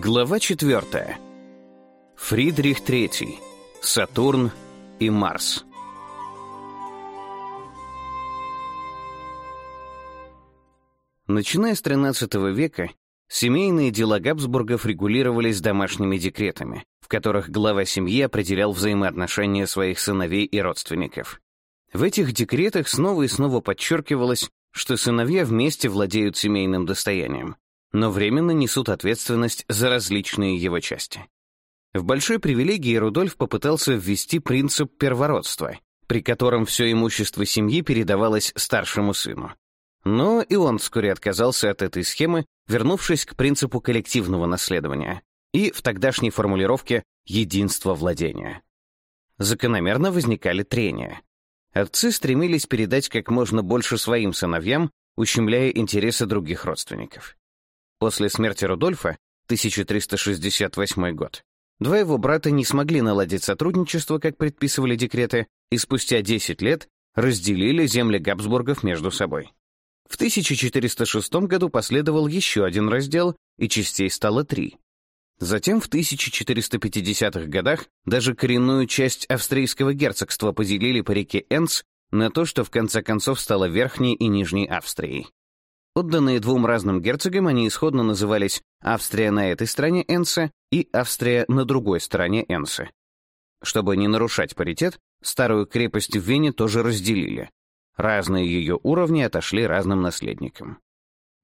Глава 4. Фридрих III. Сатурн и Марс. Начиная с XIII века, семейные дела Габсбургов регулировались домашними декретами, в которых глава семьи определял взаимоотношения своих сыновей и родственников. В этих декретах снова и снова подчеркивалось, что сыновья вместе владеют семейным достоянием, но временно несут ответственность за различные его части. В большой привилегии Рудольф попытался ввести принцип первородства, при котором все имущество семьи передавалось старшему сыну. Но и он вскоре отказался от этой схемы, вернувшись к принципу коллективного наследования и в тогдашней формулировке «единство владения». Закономерно возникали трения. Отцы стремились передать как можно больше своим сыновьям, ущемляя интересы других родственников. После смерти Рудольфа, 1368 год, два его брата не смогли наладить сотрудничество, как предписывали декреты, и спустя 10 лет разделили земли Габсбургов между собой. В 1406 году последовал еще один раздел, и частей стало три. Затем в 1450-х годах даже коренную часть австрийского герцогства поделили по реке Энц на то, что в конце концов стало Верхней и Нижней Австрией. Подданные двум разным герцогам, они исходно назывались «Австрия на этой стороне Энса» и «Австрия на другой стороне Энса». Чтобы не нарушать паритет, старую крепость в Вене тоже разделили. Разные ее уровни отошли разным наследникам.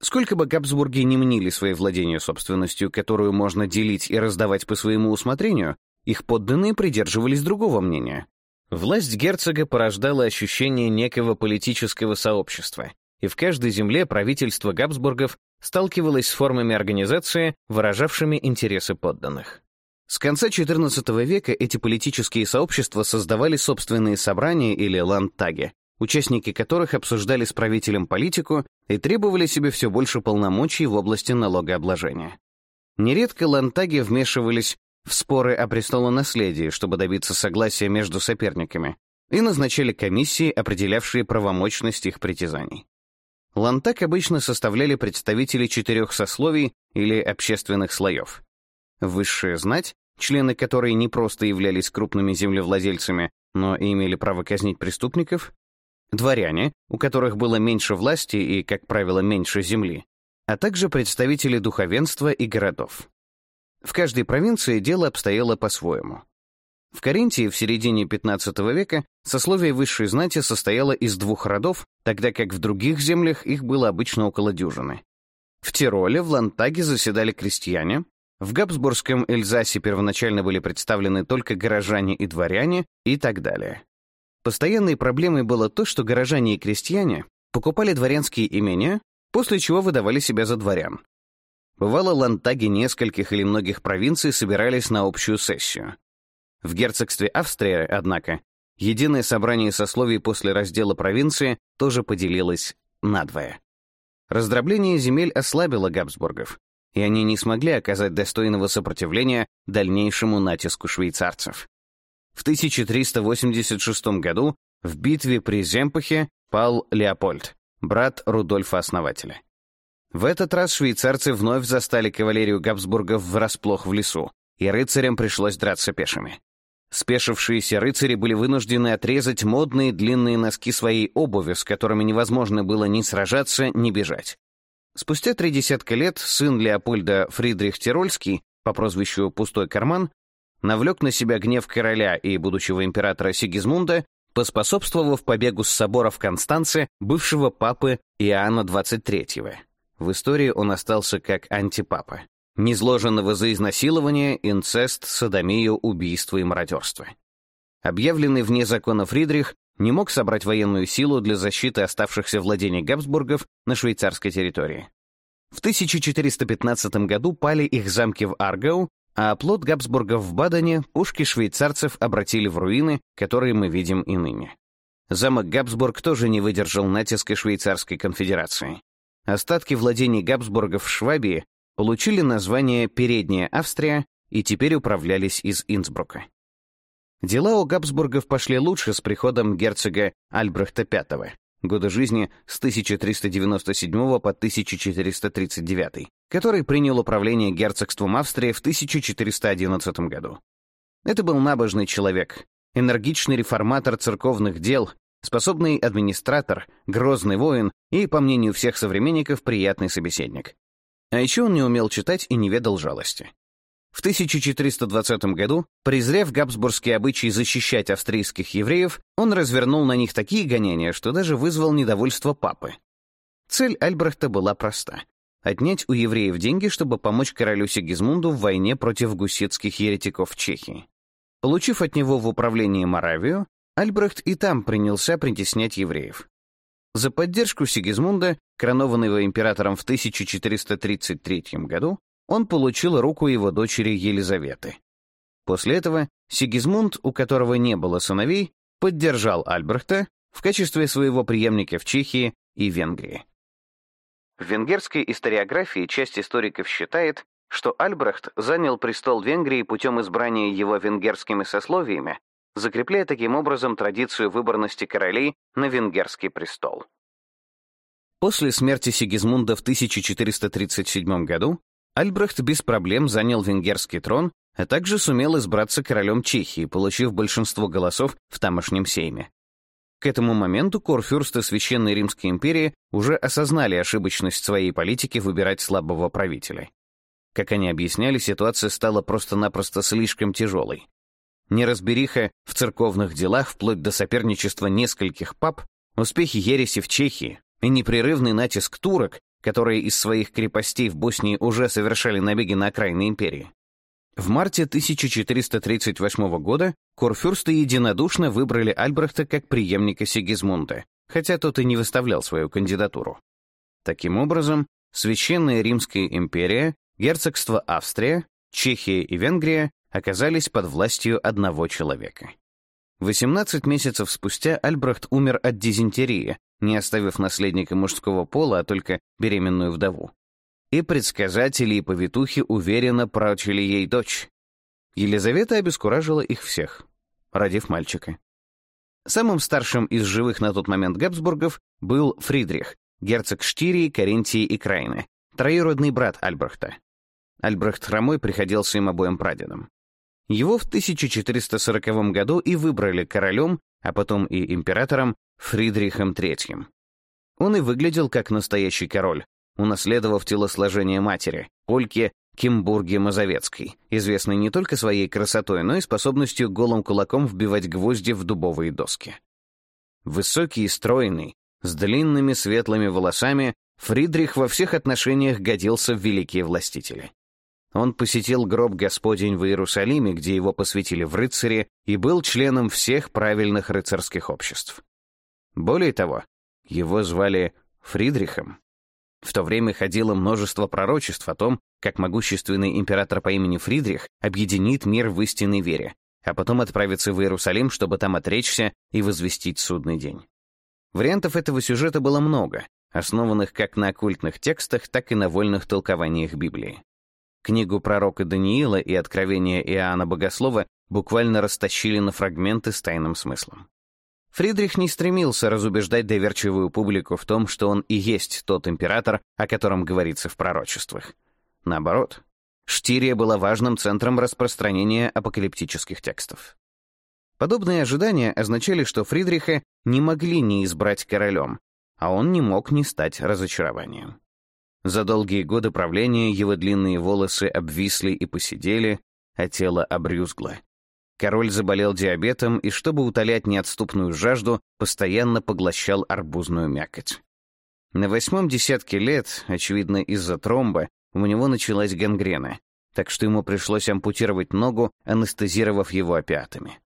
Сколько бы Габсбурги не мнили свои владения собственностью, которую можно делить и раздавать по своему усмотрению, их подданные придерживались другого мнения. Власть герцога порождала ощущение некого политического сообщества, и в каждой земле правительство Габсбургов сталкивалось с формами организации, выражавшими интересы подданных. С конца XIV века эти политические сообщества создавали собственные собрания или ландтаги, участники которых обсуждали с правителем политику и требовали себе все больше полномочий в области налогообложения. Нередко лантаги вмешивались в споры о престолонаследии, чтобы добиться согласия между соперниками, и назначали комиссии, определявшие правомочность их притязаний. Лантак обычно составляли представители четырех сословий или общественных слоев. Высшая знать, члены которой не просто являлись крупными землевладельцами, но и имели право казнить преступников, дворяне, у которых было меньше власти и, как правило, меньше земли, а также представители духовенства и городов. В каждой провинции дело обстояло по-своему. В Каринтии в середине XV века сословие высшей знати состояло из двух родов, тогда как в других землях их было обычно около дюжины. В Тироле в Лантаге заседали крестьяне, в Габсбургском Эльзасе первоначально были представлены только горожане и дворяне и так далее. Постоянной проблемой было то, что горожане и крестьяне покупали дворянские имения, после чего выдавали себя за дворян. Бывало, лантаги нескольких или многих провинций собирались на общую сессию. В герцогстве Австрия, однако, единое собрание сословий после раздела провинции тоже поделилось надвое. Раздробление земель ослабило Габсбургов, и они не смогли оказать достойного сопротивления дальнейшему натиску швейцарцев. В 1386 году в битве при Земпахе пал Леопольд, брат Рудольфа-основателя. В этот раз швейцарцы вновь застали кавалерию Габсбургов врасплох в лесу, и рыцарям пришлось драться пешими. Спешившиеся рыцари были вынуждены отрезать модные длинные носки своей обуви, с которыми невозможно было ни сражаться, ни бежать. Спустя три десятка лет сын Леопольда Фридрих Тирольский по прозвищу «Пустой карман» навлек на себя гнев короля и будущего императора Сигизмунда, поспособствовав побегу с собора в Констанце бывшего папы Иоанна XXIII. В истории он остался как антипапа незложенного за изнасилование, инцест, садомию, убийство и мародерство. Объявленный вне закона Фридрих не мог собрать военную силу для защиты оставшихся владений Габсбургов на швейцарской территории. В 1415 году пали их замки в Аргау, а оплот Габсбургов в Бадене пушки швейцарцев обратили в руины, которые мы видим и ныне. Замок Габсбург тоже не выдержал натиска швейцарской конфедерации. Остатки владений Габсбургов в Швабии получили название «Передняя Австрия» и теперь управлялись из Инсбрука. Дела у Габсбургов пошли лучше с приходом герцога Альбрехта V, года жизни с 1397 по 1439, который принял управление герцогством Австрии в 1411 году. Это был набожный человек, энергичный реформатор церковных дел, способный администратор, грозный воин и, по мнению всех современников, приятный собеседник. А еще он не умел читать и не ведал жалости. В 1420 году, презрев габсбургские обычаи защищать австрийских евреев, он развернул на них такие гонения, что даже вызвал недовольство папы. Цель Альбрехта была проста — отнять у евреев деньги, чтобы помочь королю Сигизмунду в войне против гусетских еретиков в Чехии. Получив от него в управлении Моравию, Альбрехт и там принялся притеснять евреев. За поддержку Сигизмунда, коронованного императором в 1433 году, он получил руку его дочери Елизаветы. После этого Сигизмунд, у которого не было сыновей, поддержал Альбрехта в качестве своего преемника в Чехии и Венгрии. В венгерской историографии часть историков считает, что Альбрехт занял престол Венгрии путем избрания его венгерскими сословиями закрепляя таким образом традицию выборности королей на венгерский престол. После смерти Сигизмунда в 1437 году Альбрехт без проблем занял венгерский трон, а также сумел избраться королем Чехии, получив большинство голосов в тамошнем сейме. К этому моменту корфюрсты Священной Римской империи уже осознали ошибочность своей политики выбирать слабого правителя. Как они объясняли, ситуация стала просто-напросто слишком тяжелой. Неразбериха в церковных делах вплоть до соперничества нескольких пап, успехи ереси в Чехии и непрерывный натиск турок, которые из своих крепостей в Боснии уже совершали набеги на окраины империи. В марте 1438 года Корфюрсты единодушно выбрали Альбрехта как преемника Сигизмунда, хотя тот и не выставлял свою кандидатуру. Таким образом, Священная Римская империя, герцогство Австрия, Чехия и Венгрия оказались под властью одного человека. 18 месяцев спустя Альбрехт умер от дизентерии, не оставив наследника мужского пола, а только беременную вдову. И предсказатели и повитухи уверенно прочили ей дочь. Елизавета обескуражила их всех, родив мальчика. Самым старшим из живых на тот момент Габсбургов был Фридрих, герцог Штирии, Каринтии и Крайны, троюродный брат Альбрехта. Альбрехт Хромой приходился им обоим прадедом. Его в 1440 году и выбрали королем, а потом и императором Фридрихом III. Он и выглядел как настоящий король, унаследовав телосложение матери, Ольки Кимбурги Мазовецкой, известной не только своей красотой, но и способностью голым кулаком вбивать гвозди в дубовые доски. Высокий и стройный, с длинными светлыми волосами, Фридрих во всех отношениях годился в великие властители. Он посетил гроб Господень в Иерусалиме, где его посвятили в рыцари и был членом всех правильных рыцарских обществ. Более того, его звали Фридрихом. В то время ходило множество пророчеств о том, как могущественный император по имени Фридрих объединит мир в истинной вере, а потом отправится в Иерусалим, чтобы там отречься и возвестить судный день. Вариантов этого сюжета было много, основанных как на оккультных текстах, так и на вольных толкованиях Библии. Книгу пророка Даниила и откровения Иоанна Богослова буквально растащили на фрагменты с тайным смыслом. Фридрих не стремился разубеждать доверчивую публику в том, что он и есть тот император, о котором говорится в пророчествах. Наоборот, Штирия была важным центром распространения апокалиптических текстов. Подобные ожидания означали, что Фридриха не могли не избрать королем, а он не мог не стать разочарованием. За долгие годы правления его длинные волосы обвисли и поседели, а тело обрюзгло. Король заболел диабетом и, чтобы утолять неотступную жажду, постоянно поглощал арбузную мякоть. На восьмом десятке лет, очевидно из-за тромба, у него началась гангрена, так что ему пришлось ампутировать ногу, анестезировав его опиатами.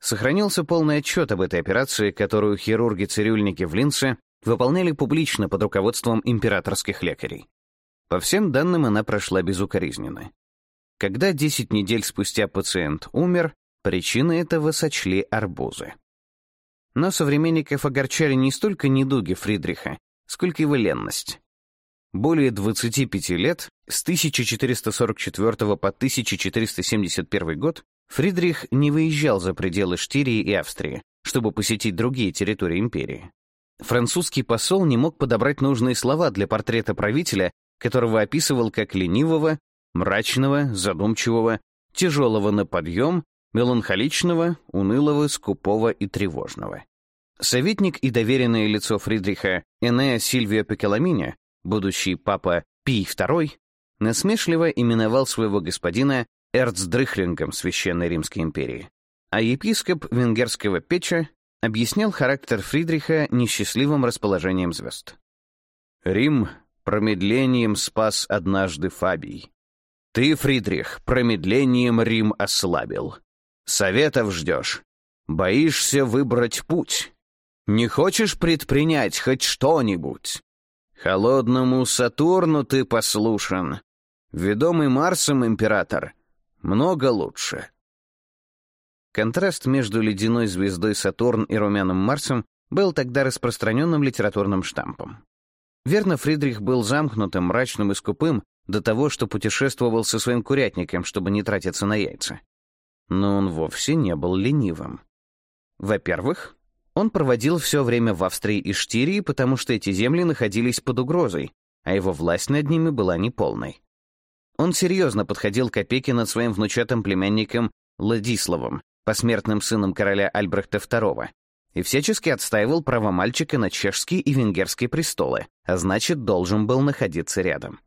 Сохранился полный отчет об этой операции, которую хирурги-цирюльники в Линце выполняли публично под руководством императорских лекарей. По всем данным, она прошла безукоризненно. Когда 10 недель спустя пациент умер, причины этого сочли арбузы. Но современников огорчали не столько недуги Фридриха, сколько его ленность. Более 25 лет, с 1444 по 1471 год, Фридрих не выезжал за пределы Штирии и Австрии, чтобы посетить другие территории империи. Французский посол не мог подобрать нужные слова для портрета правителя, которого описывал как ленивого, мрачного, задумчивого, тяжелого на подъем, меланхоличного, унылого, скупого и тревожного. Советник и доверенное лицо Фридриха Энеа Сильвио Пекеламине, будущий папа Пий II, насмешливо именовал своего господина эрцдрыхлингом Священной Римской империи, а епископ венгерского Печа объяснял характер Фридриха несчастливым расположением звезд. «Рим промедлением спас однажды Фабий. Ты, Фридрих, промедлением Рим ослабил. Советов ждешь. Боишься выбрать путь. Не хочешь предпринять хоть что-нибудь? Холодному Сатурну ты послушен. Ведомый Марсом император много лучше. Контраст между ледяной звездой Сатурн и румяным Марсом был тогда распространенным литературным штампом. Верно, Фридрих был замкнутым, мрачным и скупым до того, что путешествовал со своим курятником, чтобы не тратиться на яйца. Но он вовсе не был ленивым. Во-первых, он проводил все время в Австрии и Штирии, потому что эти земли находились под угрозой, а его власть над ними была неполной. Он серьезно подходил к опеке над своим внучатым племянником Ладиславом посмертным сыном короля Альбрехта II, и всячески отстаивал право мальчика на чешские и венгерские престолы, а значит, должен был находиться рядом.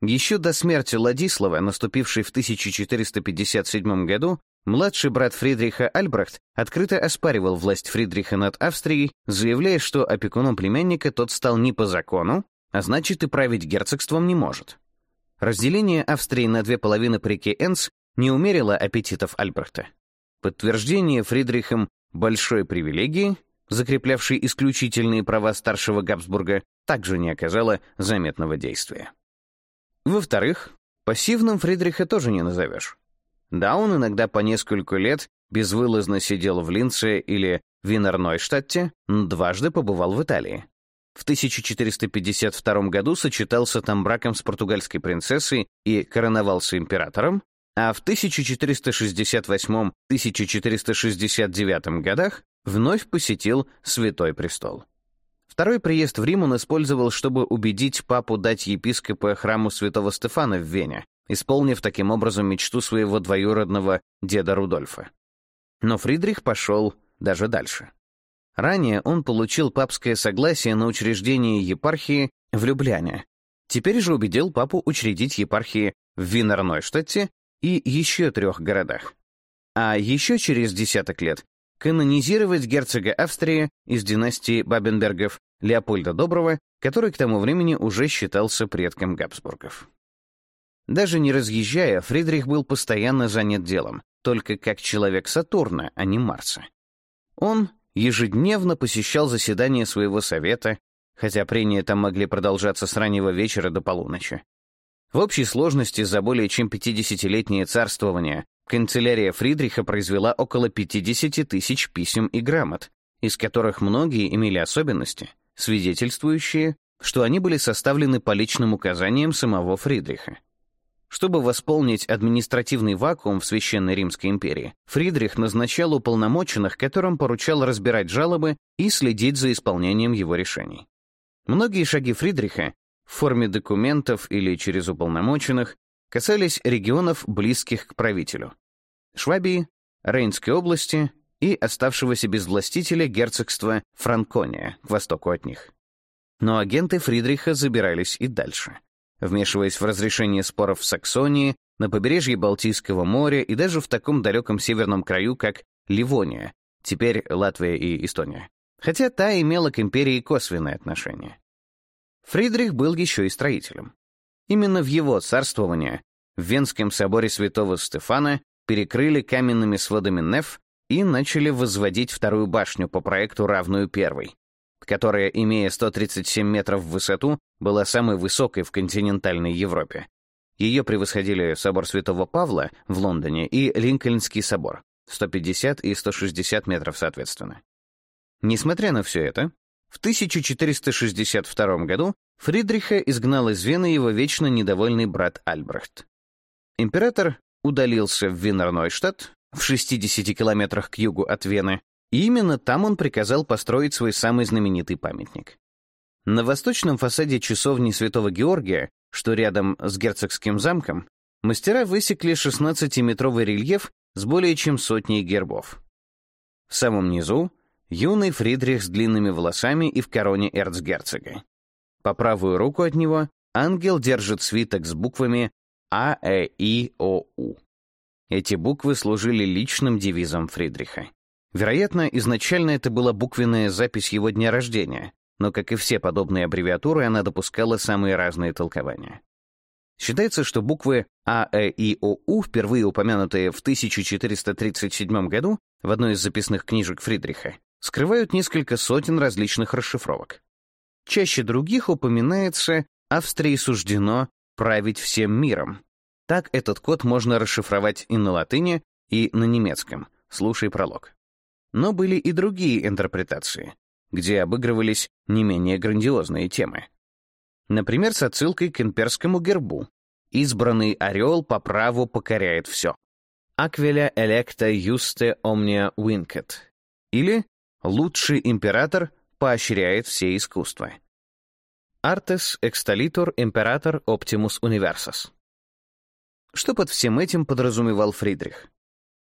Еще до смерти Ладислава, наступившей в 1457 году, младший брат Фридриха Альбрехт открыто оспаривал власть Фридриха над Австрией, заявляя, что опекуном племянника тот стал не по закону, а значит и править герцогством не может. Разделение Австрии на две половины по реке Энс не умерило аппетитов Альбрехта. Подтверждение Фридрихом большой привилегии, закреплявшей исключительные права старшего Габсбурга, также не оказало заметного действия. Во-вторых, пассивным Фридриха тоже не назовешь. Да, он иногда по несколько лет безвылазно сидел в Линце или Винернойштадте, дважды побывал в Италии. В 1452 году сочетался там браком с португальской принцессой и короновался императором, а в 1468-1469 годах вновь посетил Святой Престол. Второй приезд в Рим он использовал, чтобы убедить папу дать епископа храму святого Стефана в Вене, исполнив таким образом мечту своего двоюродного деда Рудольфа. Но Фридрих пошел даже дальше. Ранее он получил папское согласие на учреждение епархии в Любляне. Теперь же убедил папу учредить епархии в Винернойштадте и еще трех городах. А еще через десяток лет канонизировать герцога Австрии из династии Бабенбергов Леопольда Доброго, который к тому времени уже считался предком Габсбургов. Даже не разъезжая, Фридрих был постоянно занят делом, только как человек Сатурна, а не Марса. Он ежедневно посещал заседания своего совета, хотя прения там могли продолжаться с раннего вечера до полуночи, в общей сложности за более чем 50-летнее царствование канцелярия Фридриха произвела около 50 тысяч писем и грамот, из которых многие имели особенности, свидетельствующие, что они были составлены по личным указаниям самого Фридриха. Чтобы восполнить административный вакуум в Священной Римской империи, Фридрих назначал уполномоченных, которым поручал разбирать жалобы и следить за исполнением его решений. Многие шаги Фридриха в форме документов или через уполномоченных касались регионов, близких к правителю. Швабии, Рейнской области и оставшегося без властителя герцогства Франкония к востоку от них. Но агенты Фридриха забирались и дальше, вмешиваясь в разрешение споров в Саксонии, на побережье Балтийского моря и даже в таком далеком северном краю, как Ливония, теперь Латвия и Эстония. Хотя та имела к империи косвенное отношение. Фридрих был еще и строителем. Именно в его царствование в Венском соборе святого Стефана перекрыли каменными сводами неф и начали возводить вторую башню по проекту, равную первой, которая, имея 137 метров в высоту, была самой высокой в континентальной Европе. Ее превосходили собор Святого Павла в Лондоне и Линкольнский собор, 150 и 160 метров соответственно. Несмотря на все это, в 1462 году Фридриха изгнал из Вены его вечно недовольный брат Альбрехт. Император удалился в Винерной штат, в 60 километрах к югу от Вены, и именно там он приказал построить свой самый знаменитый памятник. На восточном фасаде часовни Святого Георгия, что рядом с герцогским замком, мастера высекли 16-метровый рельеф с более чем сотней гербов. В самом низу Юный Фридрих с длинными волосами и в короне эрцгерцога. По правую руку от него ангел держит свиток с буквами А, Э, И, О, У. Эти буквы служили личным девизом Фридриха. Вероятно, изначально это была буквенная запись его дня рождения, но, как и все подобные аббревиатуры, она допускала самые разные толкования. Считается, что буквы А, Э, И, О, У, впервые упомянутые в 1437 году в одной из записных книжек Фридриха, скрывают несколько сотен различных расшифровок. Чаще других упоминается «Австрии суждено править всем миром». Так этот код можно расшифровать и на латыни, и на немецком. Слушай пролог. Но были и другие интерпретации, где обыгрывались не менее грандиозные темы. Например, с отсылкой к имперскому гербу. «Избранный орел по праву покоряет все». «Аквеля электа юсте омния винкет». Или Лучший император поощряет все искусства. Артес эксталитор император оптимус универсас. Что под всем этим подразумевал Фридрих?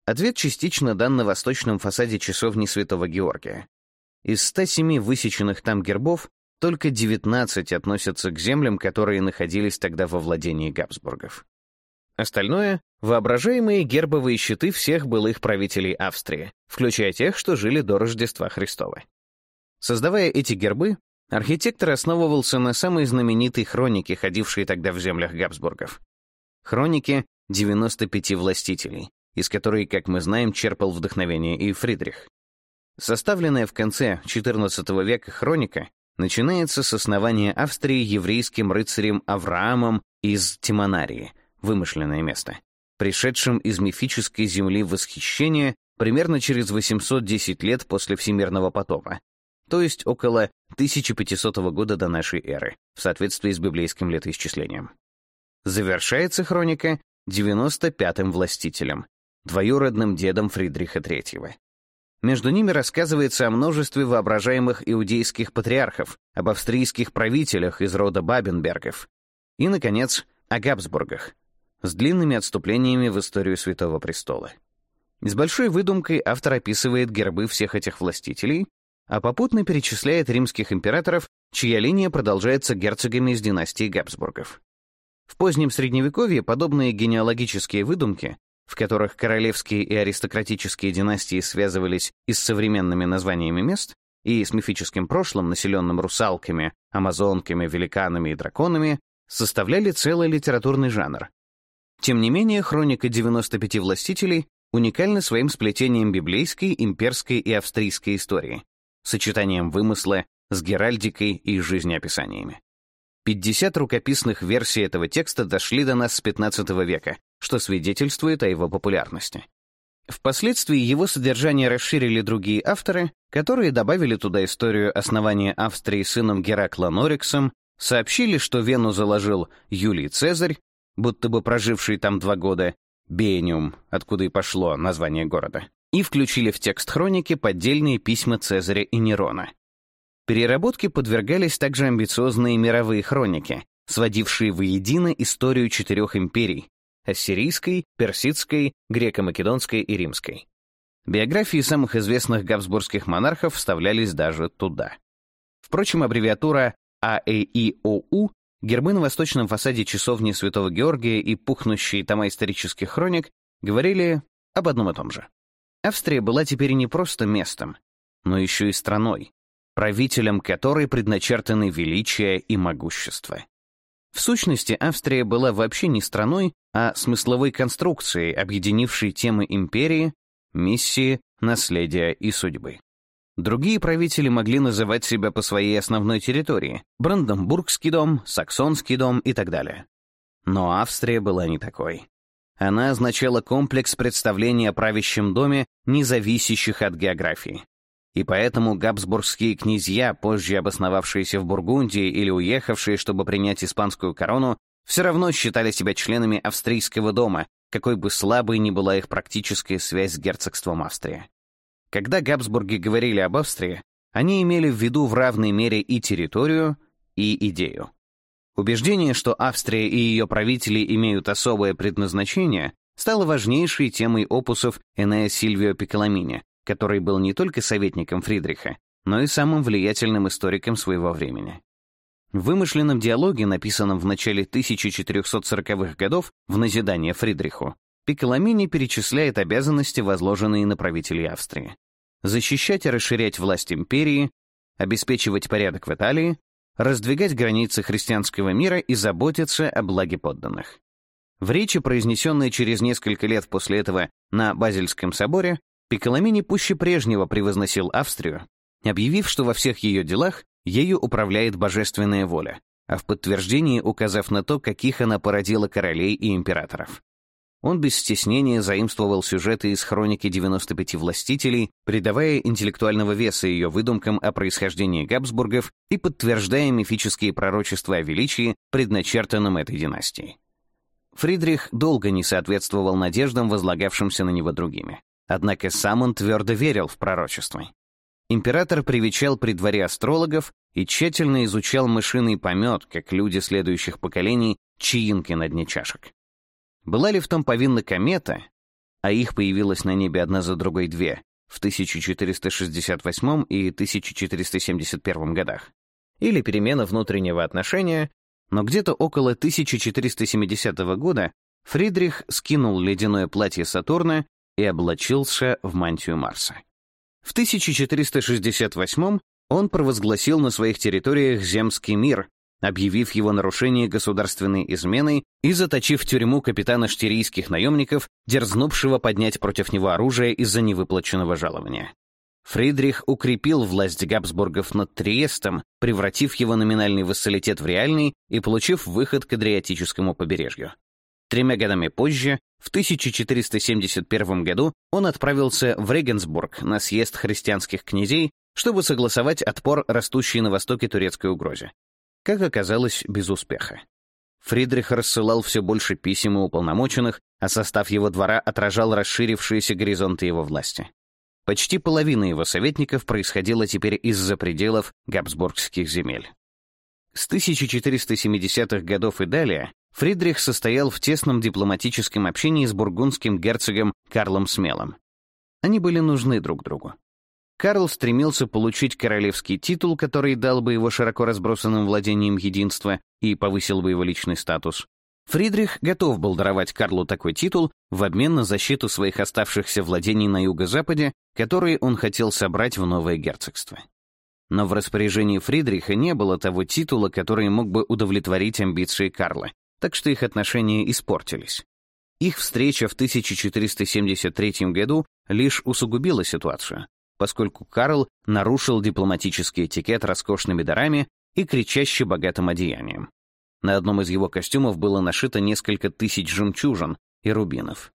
Ответ частично дан на восточном фасаде часовни Святого Георгия. Из 107 высеченных там гербов только 19 относятся к землям, которые находились тогда во владении Габсбургов. Остальное Воображаемые гербовые щиты всех былых правителей Австрии, включая тех, что жили до Рождества Христова. Создавая эти гербы, архитектор основывался на самой знаменитой хронике, ходившей тогда в землях Габсбургов. Хроники 95 властителей, из которой, как мы знаем, черпал вдохновение и Фридрих. Составленная в конце XIV века хроника начинается с основания Австрии еврейским рыцарем Авраамом из Тимонарии, вымышленное место, пришедшим из мифической земли восхищения примерно через 810 лет после Всемирного потопа, то есть около 1500 года до нашей эры, в соответствии с библейским летоисчислением. Завершается хроника 95-м властителем, двоюродным дедом Фридриха III. Между ними рассказывается о множестве воображаемых иудейских патриархов, об австрийских правителях из рода Бабенбергов и, наконец, о Габсбургах, с длинными отступлениями в историю Святого Престола. С большой выдумкой автор описывает гербы всех этих властителей, а попутно перечисляет римских императоров, чья линия продолжается герцогами из династии Габсбургов. В позднем Средневековье подобные генеалогические выдумки, в которых королевские и аристократические династии связывались и с современными названиями мест, и с мифическим прошлым, населенным русалками, амазонками, великанами и драконами, составляли целый литературный жанр, тем не менее, хроника 95 властителей уникальна своим сплетением библейской, имперской и австрийской истории, сочетанием вымысла с геральдикой и жизнеописаниями. 50 рукописных версий этого текста дошли до нас с 15 века, что свидетельствует о его популярности. Впоследствии его содержание расширили другие авторы, которые добавили туда историю основания Австрии сыном Геракла Нориксом, сообщили, что Вену заложил Юлий Цезарь, будто бы проживший там два года, Бениум, откуда и пошло название города, и включили в текст хроники поддельные письма Цезаря и Нерона. Переработке подвергались также амбициозные мировые хроники, сводившие воедино историю четырех империй — ассирийской, персидской, греко-македонской и римской. Биографии самых известных габсбургских монархов вставлялись даже туда. Впрочем, аббревиатура АЭИОУ Гербы на восточном фасаде часовни Святого Георгия и пухнущие тома исторических хроник говорили об одном и том же. Австрия была теперь не просто местом, но еще и страной, правителем которой предначертаны величие и могущество. В сущности, Австрия была вообще не страной, а смысловой конструкцией, объединившей темы империи, миссии, наследия и судьбы. Другие правители могли называть себя по своей основной территории — Бранденбургский дом, Саксонский дом и так далее. Но Австрия была не такой. Она означала комплекс представлений о правящем доме, не зависящих от географии. И поэтому габсбургские князья, позже обосновавшиеся в Бургундии или уехавшие, чтобы принять испанскую корону, все равно считали себя членами австрийского дома, какой бы слабой ни была их практическая связь с герцогством Австрии. Когда Габсбурги говорили об Австрии, они имели в виду в равной мере и территорию, и идею. Убеждение, что Австрия и ее правители имеют особое предназначение, стало важнейшей темой опусов Энея Сильвио Пиколамини, который был не только советником Фридриха, но и самым влиятельным историком своего времени. В вымышленном диалоге, написанном в начале 1440-х годов в назидание Фридриху, Пиколамини перечисляет обязанности, возложенные на правителей Австрии. Защищать и расширять власть империи, обеспечивать порядок в Италии, раздвигать границы христианского мира и заботиться о благе подданных. В речи, произнесенной через несколько лет после этого на Базельском соборе, Пиколамини пуще прежнего превозносил Австрию, объявив, что во всех ее делах ею управляет божественная воля, а в подтверждении указав на то, каких она породила королей и императоров. Он без стеснения заимствовал сюжеты из хроники 95 властителей, придавая интеллектуального веса ее выдумкам о происхождении Габсбургов и подтверждая мифические пророчества о величии, предначертанном этой династии. Фридрих долго не соответствовал надеждам, возлагавшимся на него другими. Однако сам он твердо верил в пророчество. Император привечал при дворе астрологов и тщательно изучал мышиный помет, как люди следующих поколений, чаинки на дне чашек. Была ли в том повинна комета, а их появилось на небе одна за другой две, в 1468 и 1471 годах, или перемена внутреннего отношения, но где-то около 1470 года Фридрих скинул ледяное платье Сатурна и облачился в мантию Марса. В 1468 он провозгласил на своих территориях земский мир объявив его нарушение государственной изменой и заточив в тюрьму капитана штирийских наемников, дерзнувшего поднять против него оружие из-за невыплаченного жалования. Фридрих укрепил власть Габсбургов над Триестом, превратив его номинальный вассалитет в реальный и получив выход к Адриатическому побережью. Тремя годами позже, в 1471 году, он отправился в Регенсбург на съезд христианских князей, чтобы согласовать отпор растущей на востоке турецкой угрозе. Как оказалось, без успеха. Фридрих рассылал все больше писем и уполномоченных, а состав его двора отражал расширившиеся горизонты его власти. Почти половина его советников происходила теперь из-за пределов габсбургских земель. С 1470-х годов и далее Фридрих состоял в тесном дипломатическом общении с бургундским герцогом Карлом Смелым. Они были нужны друг другу. Карл стремился получить королевский титул, который дал бы его широко разбросанным владением единства и повысил бы его личный статус. Фридрих готов был даровать Карлу такой титул в обмен на защиту своих оставшихся владений на юго-западе, которые он хотел собрать в новое герцогство. Но в распоряжении Фридриха не было того титула, который мог бы удовлетворить амбиции Карла, так что их отношения испортились. Их встреча в 1473 году лишь усугубила ситуацию, поскольку Карл нарушил дипломатический этикет роскошными дарами и кричаще богатым одеянием. На одном из его костюмов было нашито несколько тысяч жемчужин и рубинов.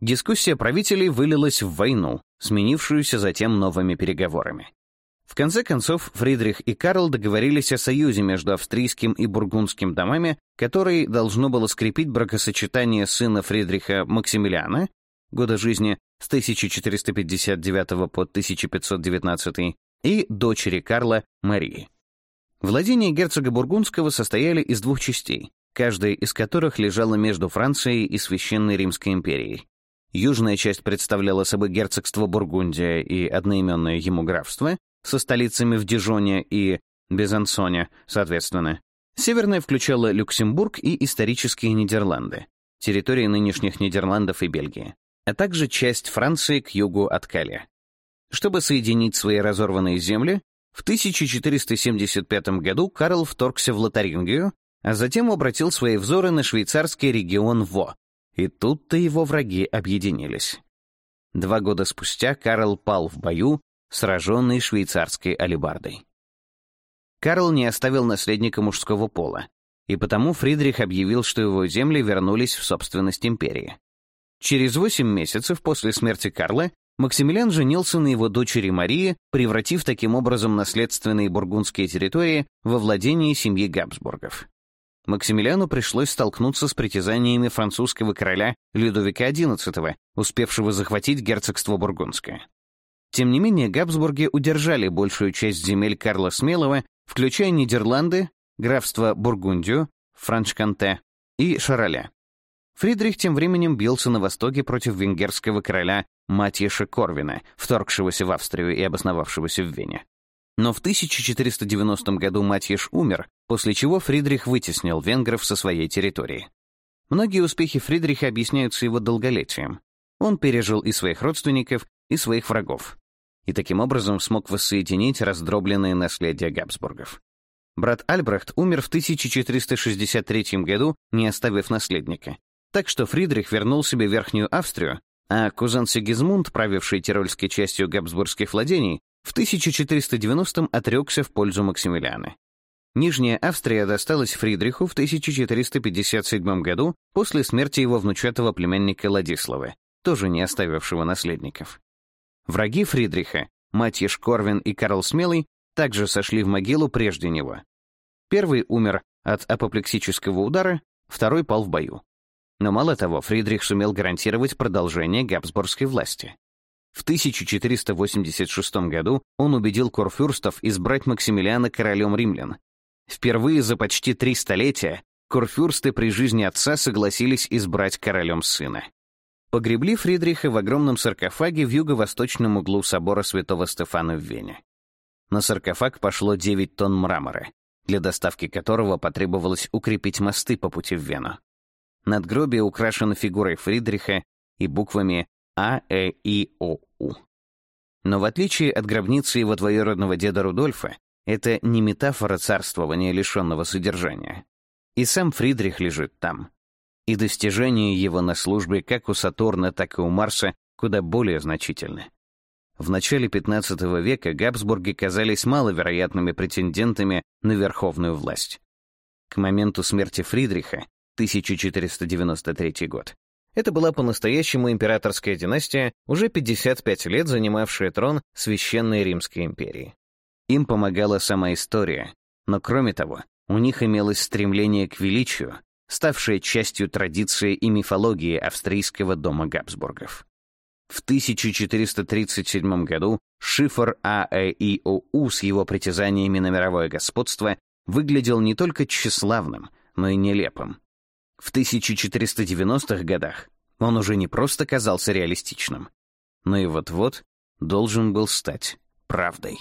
Дискуссия правителей вылилась в войну, сменившуюся затем новыми переговорами. В конце концов, Фридрих и Карл договорились о союзе между австрийским и бургундским домами, который должно было скрепить бракосочетание сына Фридриха Максимилиана года жизни с 1459 по 1519 и дочери Карла Марии. Владения герцога Бургундского состояли из двух частей, каждая из которых лежала между Францией и Священной Римской империей. Южная часть представляла собой герцогство Бургундия и одноименное ему графство со столицами в Дижоне и Безансоне, соответственно. Северная включала Люксембург и исторические Нидерланды, территории нынешних Нидерландов и Бельгии а также часть Франции к югу от Кале. Чтобы соединить свои разорванные земли, в 1475 году Карл вторгся в Лотарингию, а затем обратил свои взоры на швейцарский регион Во, и тут-то его враги объединились. Два года спустя Карл пал в бою, сраженный швейцарской алебардой. Карл не оставил наследника мужского пола, и потому Фридрих объявил, что его земли вернулись в собственность империи. Через 8 месяцев после смерти Карла Максимилиан женился на его дочери Марии, превратив таким образом наследственные бургундские территории во владение семьи Габсбургов. Максимилиану пришлось столкнуться с притязаниями французского короля Людовика XI, успевшего захватить герцогство Бургундское. Тем не менее, Габсбурги удержали большую часть земель Карла Смелого, включая Нидерланды, графство Бургундию, Франчканте и Шараля. Фридрих тем временем бился на востоке против венгерского короля Матьеша Корвина, вторгшегося в Австрию и обосновавшегося в Вене. Но в 1490 году Матьеш умер, после чего Фридрих вытеснил венгров со своей территории. Многие успехи Фридриха объясняются его долголетием. Он пережил и своих родственников, и своих врагов. И таким образом смог воссоединить раздробленные наследия Габсбургов. Брат Альбрехт умер в 1463 году, не оставив наследника, так что Фридрих вернул себе Верхнюю Австрию, а кузен Сигизмунд, правивший тирольской частью габсбургских владений, в 1490-м отрекся в пользу Максимилиана. Нижняя Австрия досталась Фридриху в 1457 году после смерти его внучатого племянника Ладиславы, тоже не оставившего наследников. Враги Фридриха, Матьеш Корвин и Карл Смелый, также сошли в могилу прежде него. Первый умер от апоплексического удара, второй пал в бою. Но мало того, Фридрих сумел гарантировать продолжение габсбургской власти. В 1486 году он убедил курфюрстов избрать Максимилиана королем римлян. Впервые за почти три столетия курфюрсты при жизни отца согласились избрать королем сына. Погребли Фридриха в огромном саркофаге в юго-восточном углу собора Святого Стефана в Вене. На саркофаг пошло 9 тонн мрамора, для доставки которого потребовалось укрепить мосты по пути в Вену. Надгробие украшено фигурой Фридриха и буквами А, Э, И, О, У. Но в отличие от гробницы его двоюродного деда Рудольфа, это не метафора царствования лишенного содержания. И сам Фридрих лежит там. И достижения его на службе как у Сатурна, так и у Марса куда более значительны. В начале XV века Габсбурги казались маловероятными претендентами на верховную власть. К моменту смерти Фридриха 1493 год. Это была по-настоящему императорская династия, уже 55 лет занимавшая трон Священной Римской империи. Им помогала сама история, но кроме того, у них имелось стремление к величию, ставшее частью традиции и мифологии австрийского дома Габсбургов. В 1437 году шифр АЭИОУ с его притязаниями на мировое господство выглядел не только тщеславным, но и нелепым. В 1490-х годах он уже не просто казался реалистичным, но и вот-вот должен был стать правдой.